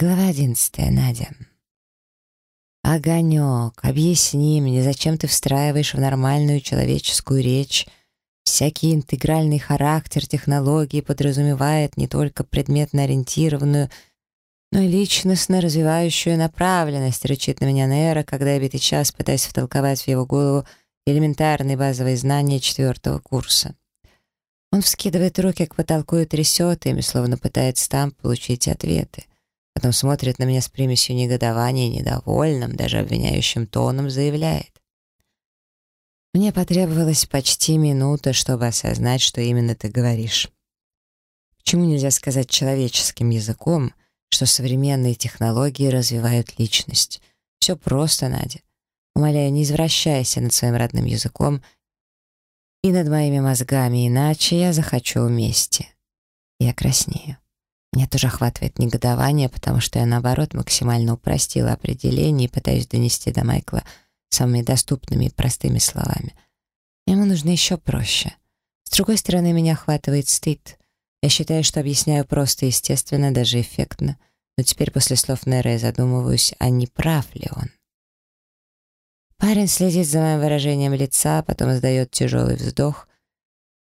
Глава одиннадцатая, Надя. «Огонек, объясни мне, зачем ты встраиваешь в нормальную человеческую речь всякий интегральный характер технологии подразумевает не только предметно-ориентированную, но и личностно развивающую направленность, рычит на меня Нейра, когда я битый час пытаюсь втолковать в его голову элементарные базовые знания четвертого курса. Он вскидывает руки к потолку и трясет ими, словно пытается там получить ответы. Потом смотрит на меня с примесью негодования, недовольным, даже обвиняющим тоном заявляет. Мне потребовалось почти минута, чтобы осознать, что именно ты говоришь. Почему нельзя сказать человеческим языком, что современные технологии развивают личность? Все просто, Надя. Умоляю, не извращайся над своим родным языком и над моими мозгами, иначе я захочу вместе. Я краснею. Меня тоже охватывает негодование, потому что я, наоборот, максимально упростила определение и пытаюсь донести до Майкла самыми доступными и простыми словами. Ему нужно еще проще. С другой стороны, меня охватывает стыд. Я считаю, что объясняю просто естественно, даже эффектно, но теперь после слов Нера я задумываюсь, а не прав ли он. Парень следит за моим выражением лица, потом издает тяжелый вздох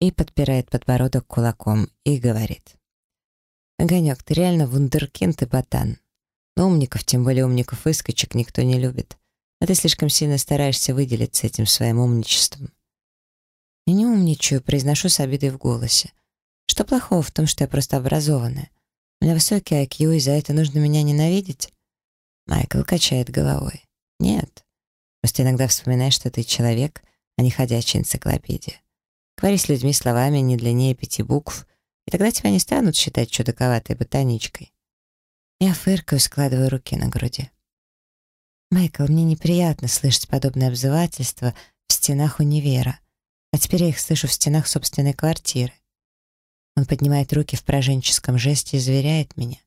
и подпирает подбородок кулаком и говорит. «Огонек, ты реально вундеркинд и ботан. Но умников, тем более умников-выскочек, никто не любит. А ты слишком сильно стараешься выделиться этим своим умничеством». Я не умничаю, произношу с обидой в голосе. Что плохого в том, что я просто образованная? У меня высокий IQ, и за это нужно меня ненавидеть? Майкл качает головой. Нет. Просто иногда вспоминай, что ты человек, а не ходячая энциклопедия. Говори с людьми словами не длиннее пяти букв, и тогда тебя не станут считать чудаковатой ботаничкой. Я фыркаю, складываю руки на груди. Майкл, мне неприятно слышать подобное обзывательство в стенах универа, а теперь я их слышу в стенах собственной квартиры. Он поднимает руки в пораженческом жесте и заверяет меня.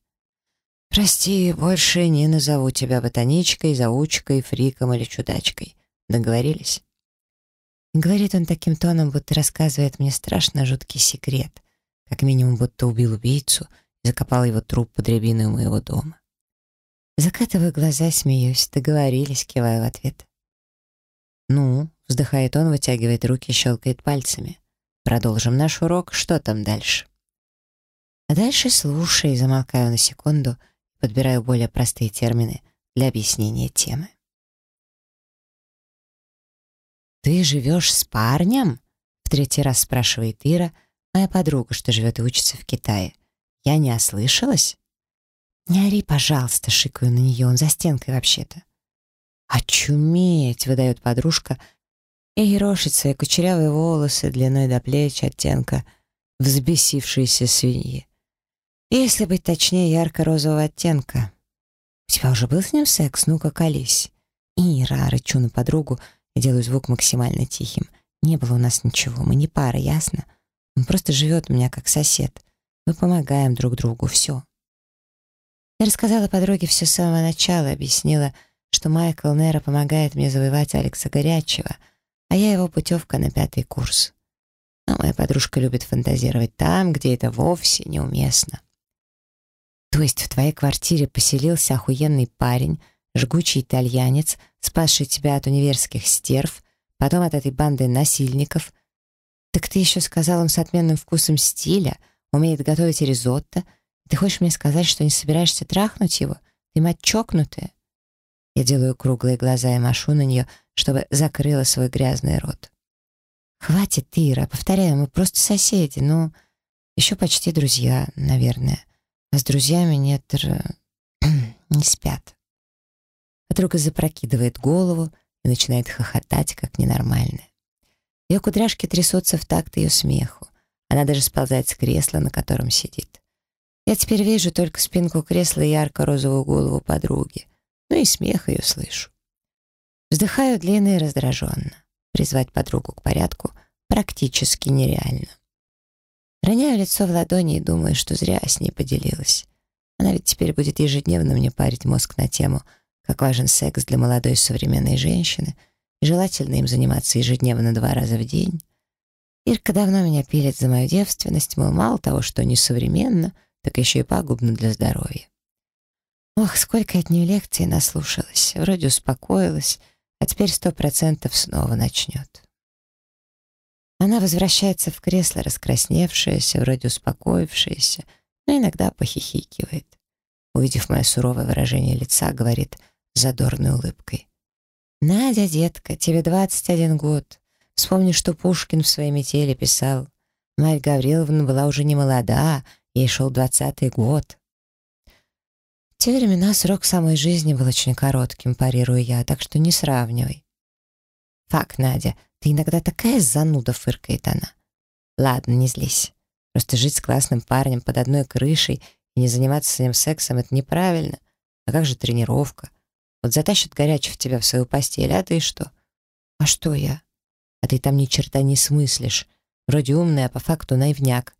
«Прости, больше не назову тебя ботаничкой, заучкой, фриком или чудачкой. Договорились?» Говорит он таким тоном, будто рассказывает мне страшно жуткий секрет, как минимум, будто убил убийцу и закопал его труп под рябиной моего дома. Закатываю глаза, смеюсь, договорились, киваю в ответ. «Ну», — вздыхает он, вытягивает руки, щелкает пальцами. «Продолжим наш урок, что там дальше?» А дальше слушай, замолкаю на секунду, подбираю более простые термины для объяснения темы. «Ты живешь с парнем?» — в третий раз спрашивает Ира, моя подруга, что живет и учится в Китае. «Я не ослышалась?» «Не ори, пожалуйста», — шикаю на нее, он за стенкой вообще-то. «Очуметь!» — выдает подружка и ерошит свои кучерявые волосы длиной до плеч оттенка взбесившейся свиньи. Если быть точнее, ярко-розового оттенка. «У тебя уже был с ним секс? Ну-ка, колись!» «Ира!» — рычу на подругу и делаю звук максимально тихим. «Не было у нас ничего, мы не пара, ясно? Он просто живет у меня как сосед. Мы помогаем друг другу, все». Я рассказала подруге все с самого начала, объяснила, что Майкл Нера помогает мне завоевать Алекса Горячего, а я его путевка на пятый курс. Но моя подружка любит фантазировать там, где это вовсе неуместно. То есть в твоей квартире поселился охуенный парень, жгучий итальянец, спасший тебя от универских стерв, потом от этой банды насильников. Так ты еще сказал, он с отменным вкусом стиля, умеет готовить ризотто — ты хочешь мне сказать, что не собираешься трахнуть его? Ты мать чокнутая?» Я делаю круглые глаза и машу на нее, чтобы закрыла свой грязный рот. «Хватит, Ира, повторяю, мы просто соседи, ну, еще почти друзья, наверное. А с друзьями нет... не спят». Подруга запрокидывает голову и начинает хохотать, как ненормальная. Ее кудряшки трясутся в такт ее смеху. Она даже сползает с кресла, на котором сидит. Я теперь вижу только спинку кресла и ярко-розовую голову подруги. Ну и смех ее слышу. Вздыхаю длинно и раздраженно. Призвать подругу к порядку практически нереально. Роняю лицо в ладони и думаю, что зря с ней поделилась. Она ведь теперь будет ежедневно мне парить мозг на тему, как важен секс для молодой современной женщины, желательно им заниматься ежедневно два раза в день. Ирка давно меня пилит за мою девственность, мол, мало того, что несовременно — так еще и пагубно для здоровья. Ох, сколько от нее лекций наслушалась. Вроде успокоилась, а теперь сто процентов снова начнет. Она возвращается в кресло, раскрасневшаяся, вроде успокоившаяся, но иногда похихикивает. Увидев мое суровое выражение лица, говорит задорной улыбкой. «Надя, детка, тебе 21 год. Вспомни, что Пушкин в своей метели писал. Марья Гавриловна была уже не молода, ей шел двадцатый год». В те времена срок самой жизни был очень коротким, парирую я, так что не сравнивай. «Фак, Надя, ты иногда такая зануда», — фыркает она. «Ладно, не злись. Просто жить с классным парнем под одной крышей и не заниматься с ним сексом — это неправильно. А как же тренировка? Вот затащит горячий в тебя в свою постель, а ты что? А что я? А ты там ни черта не смыслишь. Вроде умная, а по факту наивняк.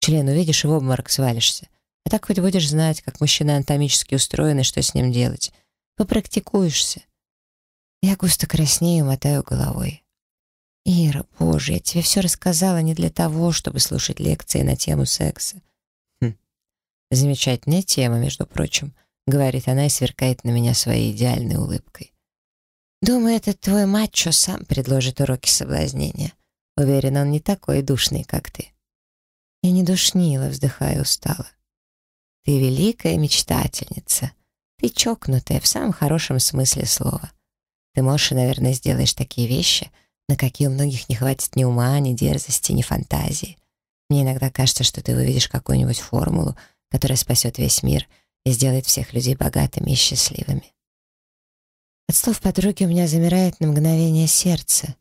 Член увидишь и в обморок свалишься. А так хоть будешь знать, как мужчина анатомически устроен и что с ним делать. Попрактикуешься. Я густо краснею, мотаю головой. «Ира, боже, я тебе все рассказала не для того, чтобы слушать лекции на тему секса». Хм. Замечательная тема, между прочим, говорит она и сверкает на меня своей идеальной улыбкой. Думаю, этот твой мачо сам предложит уроки соблазнения. Уверен, он не такой душный, как ты. Я не душнила, вздыхая устало. Ты великая мечтательница. Ты чокнутая в самом хорошем смысле слова. Ты можешь и, наверное, сделаешь такие вещи, на какие у многих не хватит ни ума, ни дерзости, ни фантазии. Мне иногда кажется, что ты увидишь какую-нибудь формулу, которая спасет весь мир и сделает всех людей богатыми и счастливыми. От слов подруги у меня замирает на мгновение сердце.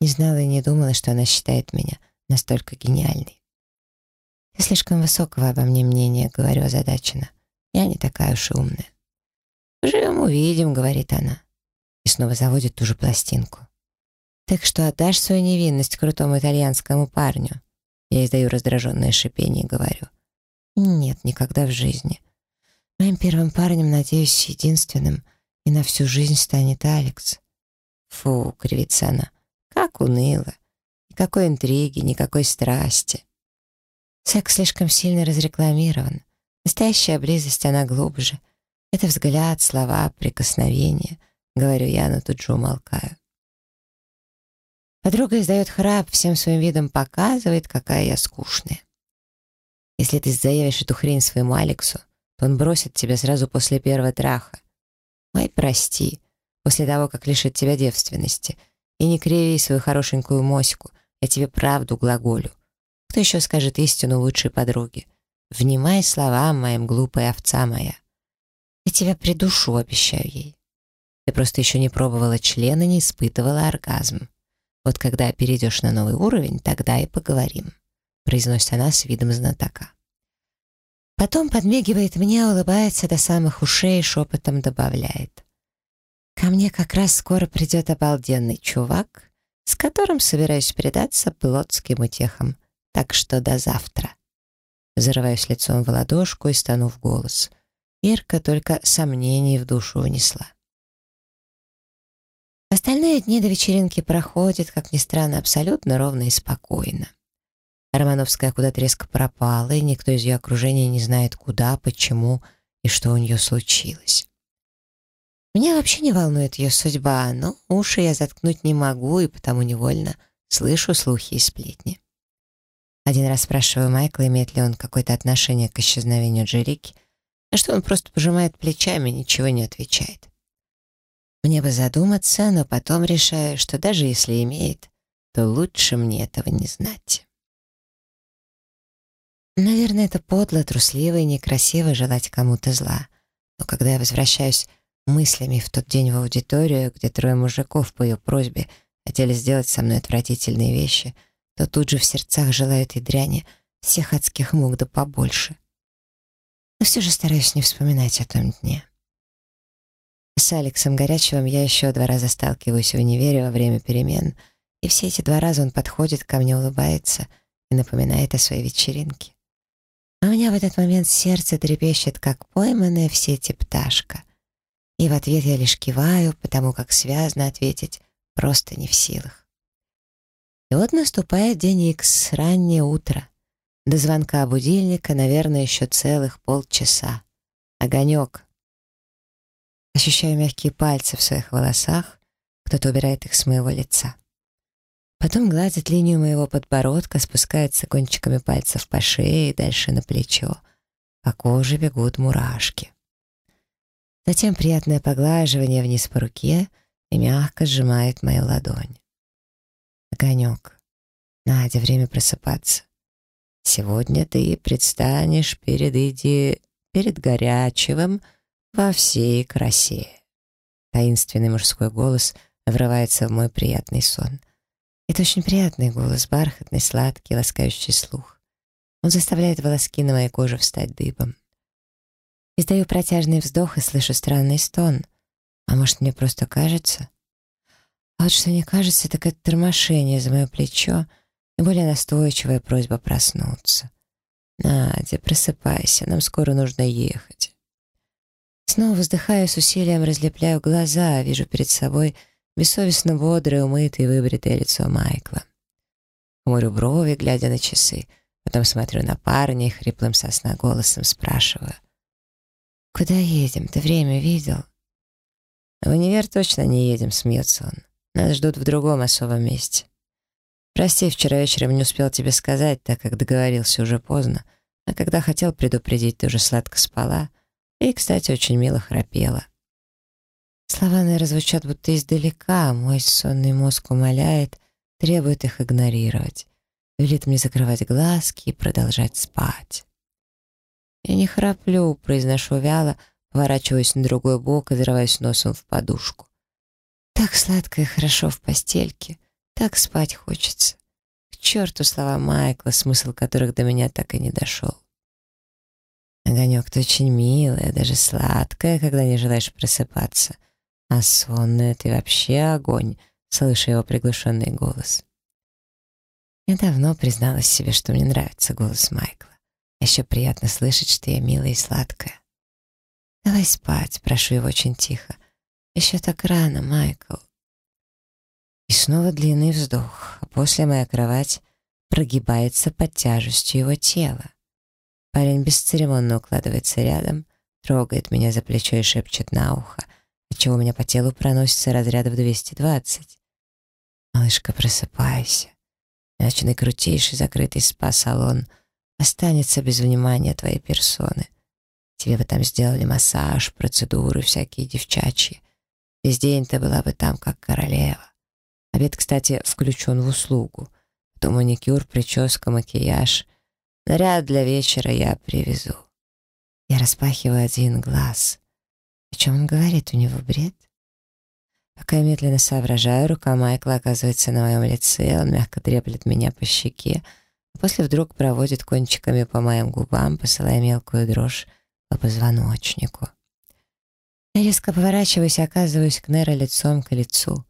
Не знала и не думала, что она считает меня настолько гениальной. «Ты слишком высокого обо мне мнения», — говорю озадаченно. «Я не такая уж и умная». «Живем, увидим», — говорит она и снова заводит ту же пластинку. «Так что отдашь свою невинность крутому итальянскому парню?» Я издаю раздраженное шипение и говорю. «Нет, никогда в жизни. Моим первым парнем, надеюсь, единственным, и на всю жизнь станет Алекс». «Фу», — кривится она, — «как уныло. Никакой интриги, никакой страсти». Секс слишком сильно разрекламирован. Настоящая близость, она глубже. Это взгляд, слова, прикосновения —— говорю я, но тут же умолкаю. Подруга издает храп, всем своим видом показывает, какая я скучная. Если ты заявишь эту хрень своему Алексу, он бросит тебя сразу после первого траха. Ой, прости, после того, как лишит тебя девственности. И не криви свою хорошенькую моську, я тебе правду глаголю. Кто еще скажет истину лучшей подруге? Внимай словам моим, глупая овца моя. Я тебя придушу, обещаю ей. Ты просто еще не пробовала член и не испытывала оргазм. Вот когда перейдешь на новый уровень, тогда и поговорим», — произносит она с видом знатока. Потом подмигивает мне, улыбается до самых ушей и шепотом добавляет. «Ко мне как раз скоро придет обалденный чувак, с которым собираюсь предаться плотским утехам, так что до завтра». Зарываюсь лицом в ладошку и стану в голос. Ирка только сомнений в душу унесла. Остальные дни до вечеринки проходят, как ни странно, абсолютно ровно и спокойно. Романовская куда-то резко пропала, и никто из ее окружения не знает, куда, почему и что у нее случилось. Меня вообще не волнует ее судьба, но уши я заткнуть не могу, и потому невольно слышу слухи и сплетни. Один раз спрашиваю Майкла, имеет ли он какое-то отношение к исчезновению Джерики, на что он просто пожимает плечами и ничего не отвечает. Мне бы задуматься, но потом решаю, что даже если имеет, то лучше мне этого не знать. Наверное, это подло, трусливо и некрасиво желать кому-то зла. Но когда я возвращаюсь мыслями в тот день в аудиторию, где трое мужиков по ее просьбе хотели сделать со мной отвратительные вещи, то тут же в сердцах желают и дряни всех адских мук да побольше. Но все же стараюсь не вспоминать о том дне. С Алексом Горячевым я еще два раза сталкиваюсь в универе во время перемен, и все эти два раза он подходит ко мне, улыбается и напоминает о своей вечеринке. А у меня в этот момент сердце трепещет, как пойманная в сети пташка. И в ответ я лишь киваю, потому как связно ответить просто не в силах. И вот наступает день Икс, раннее утро. До звонка будильника, наверное, еще целых полчаса. Огонек, Ощущаю мягкие пальцы в своих волосах, кто-то убирает их с моего лица. Потом гладит линию моего подбородка, спускается кончиками пальцев по шее и дальше на плечо. По коже бегут мурашки. Затем приятное поглаживание вниз по руке и мягко сжимает мою ладонь. Огонек. Надя, время просыпаться. Сегодня ты предстанешь перед иди... перед горячевым во всей красе. Таинственный мужской голос врывается в мой приятный сон. Это очень приятный голос, бархатный, сладкий, ласкающий слух. Он заставляет волоски на моей коже встать дыбом. Издаю протяжный вздох и слышу странный стон. А может, мне просто кажется? А вот что не кажется, так это тормошение за мое плечо — более настойчивая просьба проснуться. «Надя, просыпайся, нам скоро нужно ехать». Снова вздыхаю с усилием, разлепляю глаза, вижу перед собой бессовестно бодрое, умытое и выбритое лицо Майкла. Хмурю брови, глядя на часы, потом смотрю на парня и хриплым сосна голосом спрашиваю. «Куда едем? Ты время видел?» «В универ точно не едем», — смеется он. «Нас ждут в другом особом месте». Прости, вчера вечером не успел тебе сказать, так как договорился уже поздно, а когда хотел предупредить, ты уже сладко спала и, кстати, очень мило храпела. Слова, наверное, звучат будто издалека, мой сонный мозг умоляет, требует их игнорировать, велит мне закрывать глазки и продолжать спать. Я не храплю, произношу вяло, поворачиваясь на другой бок и зарываюсь носом в подушку. Так сладко и хорошо в постельке. Так спать хочется. К черту слова Майкла, смысл которых до меня так и не дошел. Огонек, ты очень милая, даже сладкая, когда не желаешь просыпаться. А сонная ты вообще огонь, слышу его приглушенный голос. Я давно призналась себе, что мне нравится голос Майкла. Еще приятно слышать, что я милая и сладкая. «Давай спать», — прошу его очень тихо. «Еще так рано, Майкл». И снова длинный вздох, а после моя кровать прогибается под тяжестью его тела. Парень бесцеремонно укладывается рядом, трогает меня за плечо и шепчет на ухо, отчего у меня по телу проносится разрядов 220. «Малышка, просыпайся, иначе на крутейший закрытый спа-салон останется без внимания твоей персоны. Тебе бы там сделали массаж, процедуры всякие девчачьи. Весь день ты была бы там, как королева. Обед, кстати, включен в услугу. То маникюр, прическа, макияж. Наряд для вечера я привезу. Я распахиваю один глаз. О чем он говорит? У него бред? Пока я медленно соображаю, рука Майкла оказывается на моем лице, он мягко треплет меня по щеке, а после вдруг проводит кончиками по моим губам, посылая мелкую дрожь по позвоночнику. Я резко поворачиваюсь и оказываюсь к Неро лицом к лицу.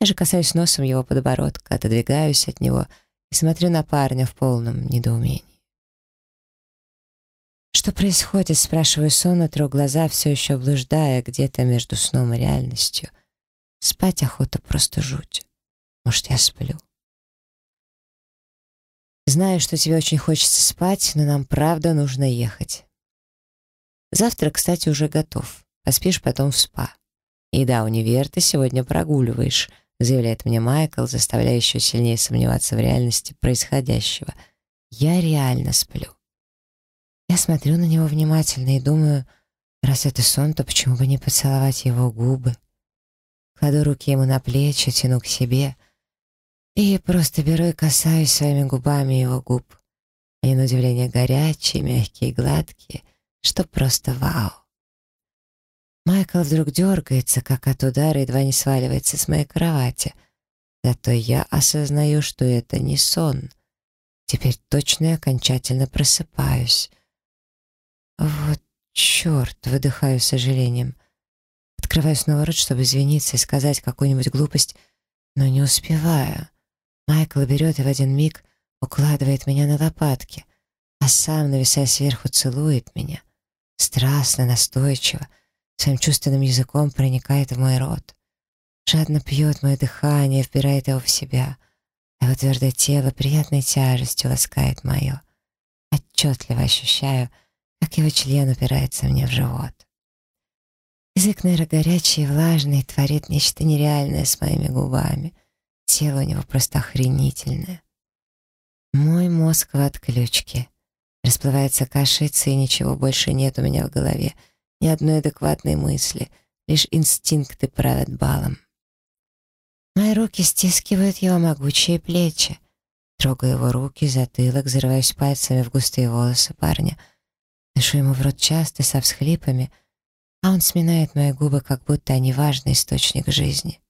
Я же касаюсь носом его подбородка, отодвигаюсь от него и смотрю на парня в полном недоумении. «Что происходит?» — спрашиваю сонно, тру глаза, все еще блуждая где-то между сном и реальностью. Спать охота просто жуть. Может, я сплю? Знаю, что тебе очень хочется спать, но нам правда нужно ехать. Завтра, кстати, уже готов. Поспишь потом в спа. И да, универ ты сегодня прогуливаешь, заявляет мне Майкл, заставляя еще сильнее сомневаться в реальности происходящего. Я реально сплю. Я смотрю на него внимательно и думаю, раз это сон, то почему бы не поцеловать его губы? Кладу руки ему на плечи, тяну к себе и просто беру и касаюсь своими губами его губ. Они на удивление горячие, мягкие гладкие, что просто вау. Майкл вдруг дергается, как от удара, едва не сваливается с моей кровати. Зато я осознаю, что это не сон. Теперь точно и окончательно просыпаюсь. Вот черт, выдыхаю с сожалением. Открываю снова рот, чтобы извиниться и сказать какую-нибудь глупость, но не успеваю. Майкл берет и в один миг укладывает меня на лопатки, а сам, нависая сверху, целует меня. Страстно, настойчиво, своим чувственным языком проникает в мой рот. Жадно пьет мое дыхание, вбирает его в себя, а его твердое тело приятной тяжестью ласкает мое. Отчетливо ощущаю, как его член упирается мне в живот. Язык, наверное, горячий и влажный, творит нечто нереальное с моими губами. Тело у него просто охренительное. Мой мозг в отключке. Расплывается кашица, и ничего больше нет у меня в голове. Ни одной адекватной мысли. Лишь инстинкты правят балом. Мои руки стискивают его могучие плечи. Трогаю его руки, затылок, зарываюсь пальцами в густые волосы парня. Дышу ему в рот часто, со всхлипами, а он сминает мои губы, как будто они важный источник жизни.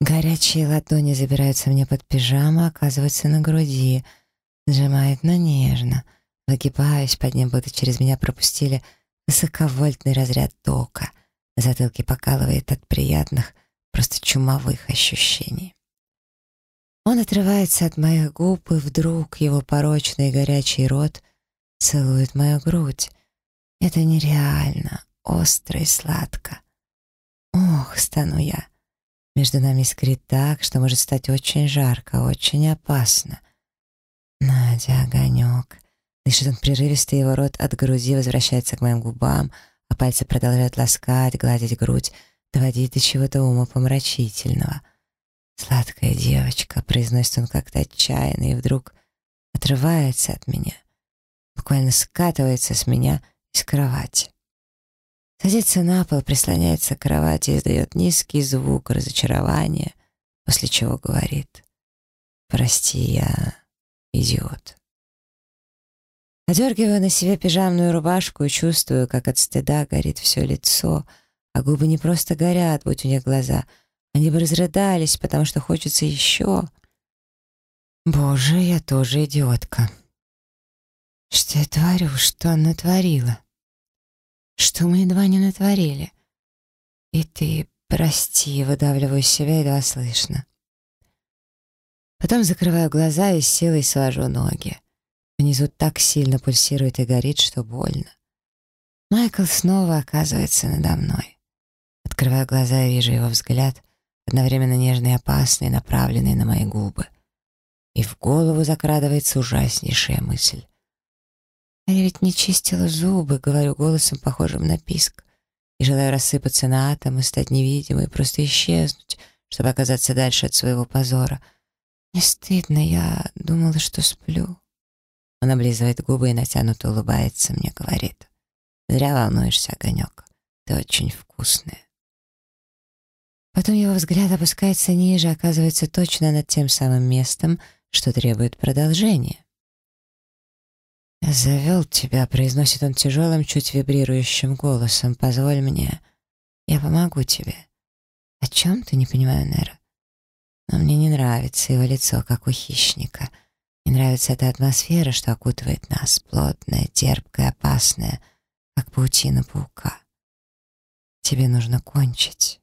Горячие ладони забираются мне под пижаму, оказываются на груди, сжимает, но нежно. Выгибаюсь под ним, будто через меня пропустили высоковольтный разряд тока. На затылке покалывает от приятных, просто чумовых ощущений. Он отрывается от моих губ, и вдруг его порочный горячий рот целует мою грудь. Это нереально, остро и сладко. Ох, стану я. Между нами искрит так, что может стать очень жарко, очень опасно. Надя, огонек. Дышит он прерывисто, его рот от груди возвращается к моим губам, а пальцы продолжают ласкать, гладить грудь, доводить до чего-то умопомрачительного. «Сладкая девочка», — произносит он как-то отчаянно, и вдруг отрывается от меня, буквально скатывается с меня из кровати. Садится на пол, прислоняется к кровати издает низкий звук разочарования, после чего говорит «Прости, я идиот». Одергиваю на себе пижамную рубашку и чувствую, как от стыда горит все лицо — а губы не просто горят, будь у них глаза. Они бы разрыдались, потому что хочется еще. Боже, я тоже идиотка. Что я творю? Что она натворила? Что мы едва не натворили? И ты, прости, выдавливаю себя, едва слышно. Потом закрываю глаза и с силой свожу ноги. Внизу так сильно пульсирует и горит, что больно. Майкл снова оказывается надо мной. Открываю глаза и вижу его взгляд, одновременно нежный и опасный, направленный на мои губы. И в голову закрадывается ужаснейшая мысль. «А я ведь не чистила зубы», — говорю голосом, похожим на писк, и желаю рассыпаться на атомы, стать невидимой, просто исчезнуть, чтобы оказаться дальше от своего позора. «Не стыдно, я думала, что сплю». Он облизывает губы и натянуто улыбается, мне говорит. «Зря волнуешься, огонек. Ты очень вкусная». Потом его взгляд опускается ниже, оказывается точно над тем самым местом, что требует продолжения. «Я завел тебя», — произносит он тяжелым, чуть вибрирующим голосом. «Позволь мне. Я помогу тебе». «О чем ты, не понимаю, Нера?» «Но мне не нравится его лицо, как у хищника. Не нравится эта атмосфера, что окутывает нас, плотная, терпкая, опасная, как паутина паука. Тебе нужно кончить».